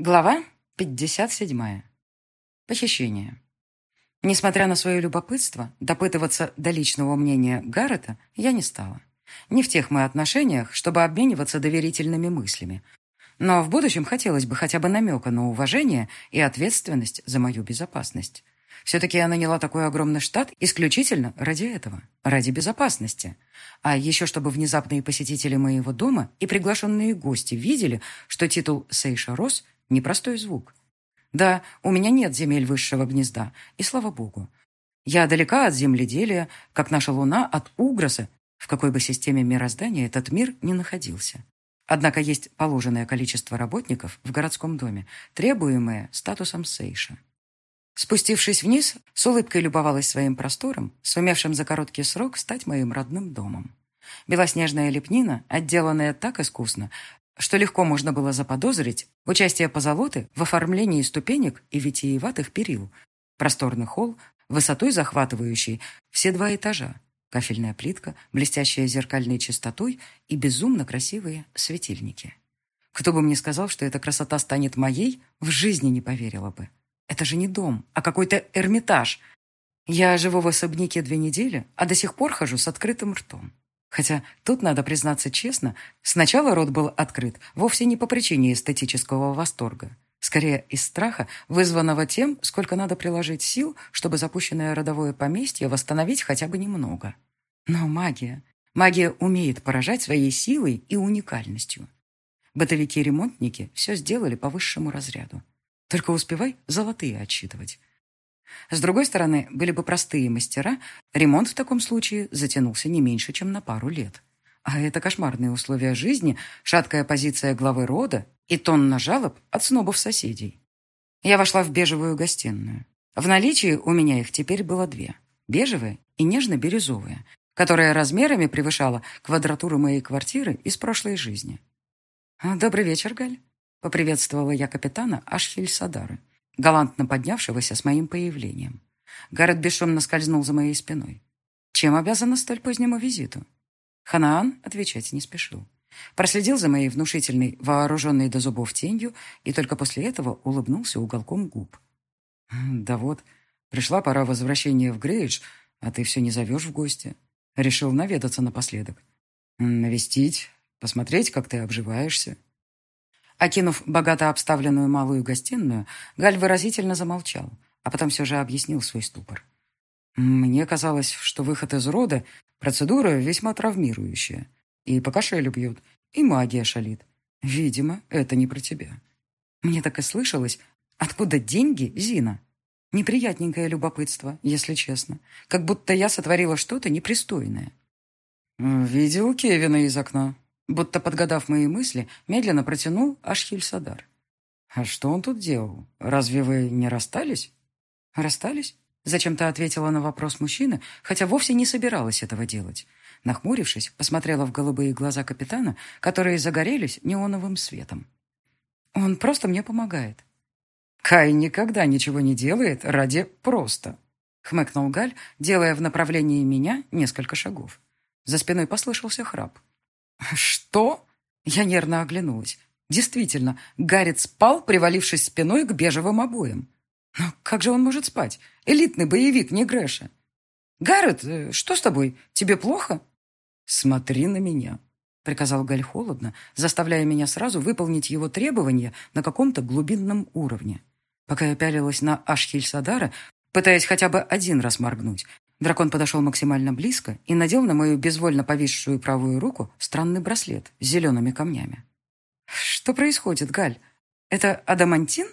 Глава 57. Похищение. Несмотря на свое любопытство, допытываться до личного мнения Гаррета я не стала. Не в тех мы отношениях, чтобы обмениваться доверительными мыслями. Но в будущем хотелось бы хотя бы намека на уважение и ответственность за мою безопасность. Все-таки я наняла такой огромный штат исключительно ради этого, ради безопасности. А еще чтобы внезапные посетители моего дома и приглашенные гости видели, что титул Сейша Рос – непростой звук. Да, у меня нет земель высшего гнезда, и слава богу. Я далека от земледелия, как наша луна от Угроса, в какой бы системе мироздания этот мир не находился. Однако есть положенное количество работников в городском доме, требуемое статусом Сейша. Спустившись вниз, с улыбкой любовалась своим простором, сумевшим за короткий срок стать моим родным домом. Белоснежная лепнина, отделанная так искусно, что легко можно было заподозрить участие позолоты в оформлении ступенек и витиеватых перил, просторный холл, высотой захватывающий все два этажа, кафельная плитка, блестящая зеркальной чистотой и безумно красивые светильники. Кто бы мне сказал, что эта красота станет моей, в жизни не поверила бы. Это же не дом, а какой-то Эрмитаж. Я живу в особняке две недели, а до сих пор хожу с открытым ртом. Хотя тут, надо признаться честно, сначала рот был открыт вовсе не по причине эстетического восторга. Скорее, из страха, вызванного тем, сколько надо приложить сил, чтобы запущенное родовое поместье восстановить хотя бы немного. Но магия. Магия умеет поражать своей силой и уникальностью. Бытовики-ремонтники все сделали по высшему разряду. Только успевай золотые отсчитывать. С другой стороны, были бы простые мастера, ремонт в таком случае затянулся не меньше, чем на пару лет. А это кошмарные условия жизни, шаткая позиция главы рода и тонна жалоб от снобов соседей. Я вошла в бежевую гостиную. В наличии у меня их теперь было две. Бежевая и нежно-бирюзовая, которая размерами превышала квадратуру моей квартиры из прошлой жизни. «Добрый вечер, Галь», — поприветствовала я капитана Ашхель Садары, галантно поднявшегося с моим появлением. Гаррет бесшумно скользнул за моей спиной. Чем обязана столь позднему визиту? Ханаан отвечать не спешил. Проследил за моей внушительной, вооруженной до зубов тенью и только после этого улыбнулся уголком губ. «Да вот, пришла пора возвращения в Грейдж, а ты все не зовешь в гости. Решил наведаться напоследок. Навестить, посмотреть, как ты обживаешься». Окинув богато обставленную малую гостиную, Галь выразительно замолчал, а потом все же объяснил свой ступор. «Мне казалось, что выход из рода – процедура весьма травмирующая. И по кошелю бьют, и магия шалит. Видимо, это не про тебя». Мне так и слышалось, откуда деньги, Зина? Неприятненькое любопытство, если честно. Как будто я сотворила что-то непристойное. «Видел Кевина из окна», Будто подгадав мои мысли, медленно протянул Ашхиль-Садар. «А что он тут делал? Разве вы не расстались?» «Расстались?» Зачем-то ответила на вопрос мужчины, хотя вовсе не собиралась этого делать. Нахмурившись, посмотрела в голубые глаза капитана, которые загорелись неоновым светом. «Он просто мне помогает». «Кай никогда ничего не делает ради просто», — хмыкнул Галь, делая в направлении меня несколько шагов. За спиной послышался храп. «Что?» Я нервно оглянулась. Действительно, Гаррит спал, привалившись спиной к бежевым обоям. Но как же он может спать? Элитный боевик, не Грэша. «Гаррет, э, что с тобой? Тебе плохо?» «Смотри на меня», — приказал Галь холодно, заставляя меня сразу выполнить его требования на каком-то глубинном уровне. Пока я пялилась на Ашхиль-Садара, пытаясь хотя бы один раз моргнуть, Дракон подошел максимально близко и надел на мою безвольно повисшую правую руку странный браслет с зелеными камнями. «Что происходит, Галь? Это адамантин?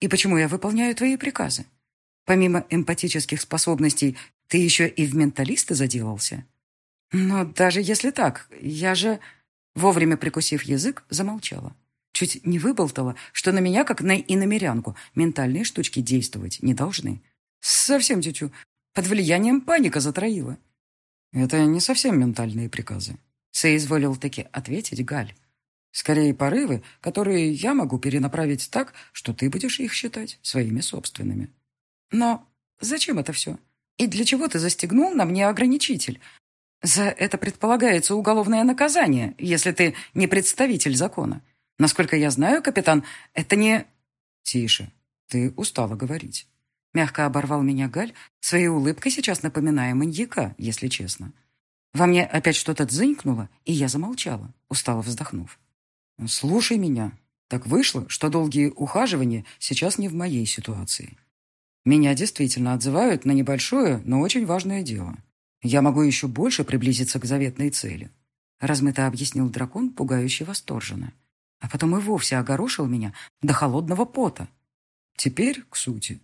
И почему я выполняю твои приказы? Помимо эмпатических способностей, ты еще и в менталисты заделался? Но даже если так, я же...» Вовремя прикусив язык, замолчала. Чуть не выболтала, что на меня, как на иномерянку, ментальные штучки действовать не должны. Совсем тютю. Под влиянием паника затроила. Это не совсем ментальные приказы. Соизволил таки ответить Галь. Скорее порывы, которые я могу перенаправить так, что ты будешь их считать своими собственными. Но зачем это все? И для чего ты застегнул на мне ограничитель? За это предполагается уголовное наказание, если ты не представитель закона. Насколько я знаю, капитан, это не... «Тише, ты устала говорить». Мягко оборвал меня Галь, своей улыбкой сейчас напоминая маньяка, если честно. Во мне опять что-то дзынькнуло, и я замолчала, устало вздохнув. «Слушай меня. Так вышло, что долгие ухаживания сейчас не в моей ситуации. Меня действительно отзывают на небольшое, но очень важное дело. Я могу еще больше приблизиться к заветной цели», размыто объяснил дракон, пугающе восторженно. А потом и вовсе огорошил меня до холодного пота. «Теперь к сути.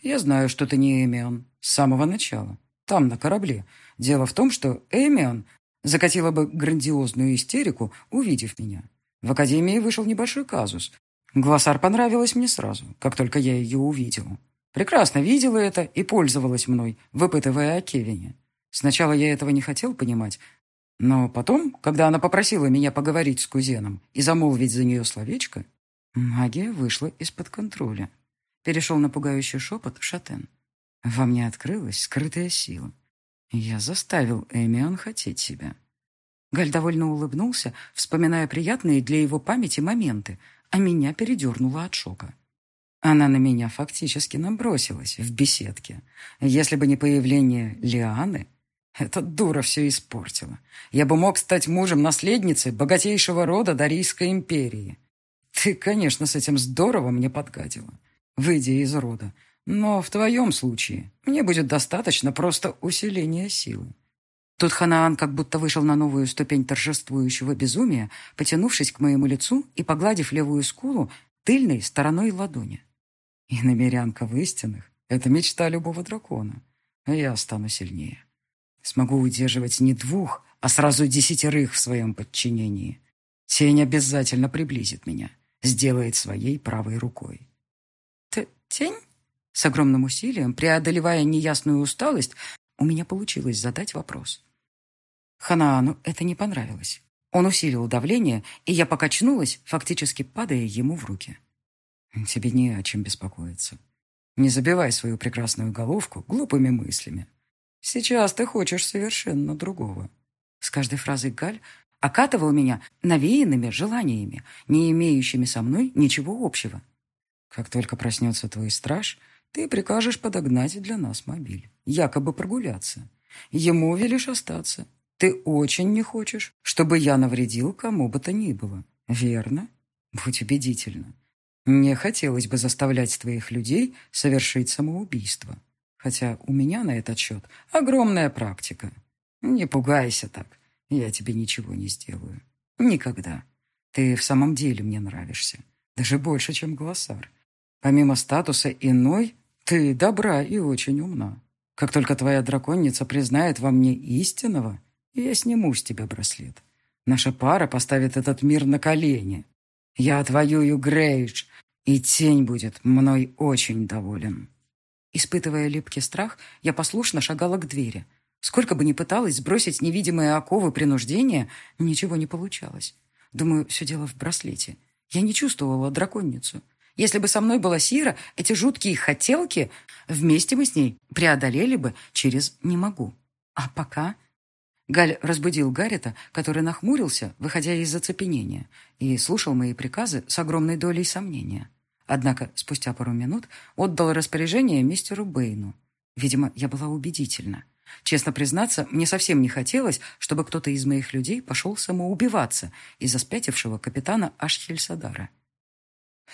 Я знаю, что ты не Эмион с самого начала. Там, на корабле. Дело в том, что Эмион закатила бы грандиозную истерику, увидев меня. В академии вышел небольшой казус. Глоссар понравилась мне сразу, как только я ее увидела. Прекрасно видела это и пользовалась мной, выпытывая о Кевине. Сначала я этого не хотел понимать, но потом, когда она попросила меня поговорить с кузеном и замолвить за нее словечко, магия вышла из-под контроля. Перешел на пугающий шепот Шатен. Во мне открылась скрытая сила. Я заставил Эмион хотеть себя. Галь довольно улыбнулся, вспоминая приятные для его памяти моменты, а меня передернуло от шока. Она на меня фактически набросилась в беседке. Если бы не появление Лианы, эта дура все испортила. Я бы мог стать мужем наследницы богатейшего рода Дарийской империи. Ты, конечно, с этим здорово мне подгадила выйдя из рода. Но в твоем случае мне будет достаточно просто усиления силы. Тут Ханаан как будто вышел на новую ступень торжествующего безумия, потянувшись к моему лицу и погладив левую скулу тыльной стороной ладони. И намерянка в истинных — это мечта любого дракона. Я стану сильнее. Смогу удерживать не двух, а сразу десятерых в своем подчинении. Тень обязательно приблизит меня, сделает своей правой рукой. «Тень?» С огромным усилием, преодолевая неясную усталость, у меня получилось задать вопрос. Ханаану это не понравилось. Он усилил давление, и я покачнулась, фактически падая ему в руки. «Тебе не о чем беспокоиться. Не забивай свою прекрасную головку глупыми мыслями. Сейчас ты хочешь совершенно другого». С каждой фразой Галь окатывал меня навеянными желаниями, не имеющими со мной ничего общего. Как только проснется твой страж, ты прикажешь подогнать для нас мобиль, якобы прогуляться. Ему велишь остаться. Ты очень не хочешь, чтобы я навредил кому бы то ни было. Верно? Будь убедительна. Не хотелось бы заставлять твоих людей совершить самоубийство. Хотя у меня на этот счет огромная практика. Не пугайся так. Я тебе ничего не сделаю. Никогда. Ты в самом деле мне нравишься. Даже больше, чем Глоссар. Помимо статуса иной, ты добра и очень умна. Как только твоя драконница признает во мне истинного, я сниму с тебя браслет. Наша пара поставит этот мир на колени. Я отвоюю Грейдж, и тень будет мной очень доволен». Испытывая липкий страх, я послушно шагала к двери. Сколько бы ни пыталась сбросить невидимые оковы принуждения, ничего не получалось. Думаю, все дело в браслете. Я не чувствовала драконницу. Если бы со мной была Сира, эти жуткие хотелки, вместе мы с ней преодолели бы через «не могу». А пока... Галь разбудил Гаррита, который нахмурился, выходя из зацепенения, и слушал мои приказы с огромной долей сомнения. Однако спустя пару минут отдал распоряжение мистеру Бэйну. Видимо, я была убедительна. Честно признаться, мне совсем не хотелось, чтобы кто-то из моих людей пошел самоубиваться из-за спятившего капитана Ашхельсадара.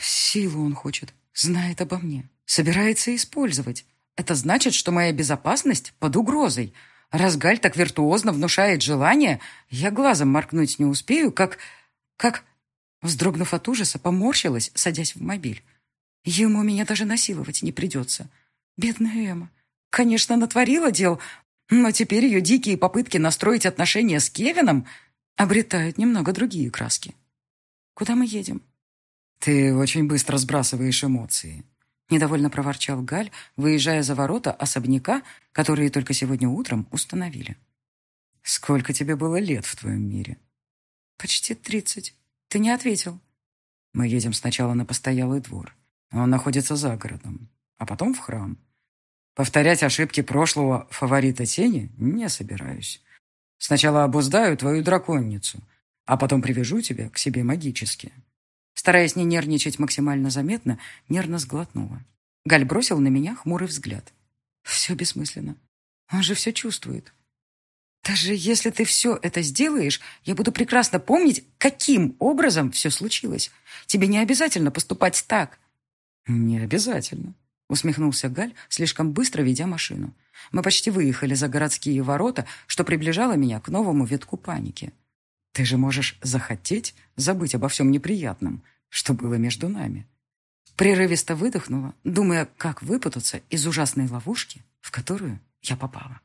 Силу он хочет, знает обо мне, собирается использовать. Это значит, что моя безопасность под угрозой. Раз Галь так виртуозно внушает желание, я глазом моркнуть не успею, как... как... Вздрогнув от ужаса, поморщилась, садясь в мобиль. Ему меня даже насиловать не придется. Бедная Эмма. Конечно, натворила дел, но теперь ее дикие попытки настроить отношения с Кевином обретают немного другие краски. Куда мы едем? «Ты очень быстро сбрасываешь эмоции», — недовольно проворчал Галь, выезжая за ворота особняка, которые только сегодня утром установили. «Сколько тебе было лет в твоем мире?» «Почти тридцать. Ты не ответил». «Мы едем сначала на постоялый двор. Он находится за городом, а потом в храм. Повторять ошибки прошлого фаворита тени не собираюсь. Сначала обуздаю твою драконницу, а потом привяжу тебя к себе магически». Стараясь не нервничать максимально заметно, нервно сглотнула. Галь бросил на меня хмурый взгляд. Все бессмысленно. Он же все чувствует. Даже если ты все это сделаешь, я буду прекрасно помнить, каким образом все случилось. Тебе не обязательно поступать так. Не обязательно, усмехнулся Галь, слишком быстро ведя машину. Мы почти выехали за городские ворота, что приближало меня к новому витку паники. Ты же можешь захотеть забыть обо всем неприятном, что было между нами. Прерывисто выдохнула, думая, как выпутаться из ужасной ловушки, в которую я попала.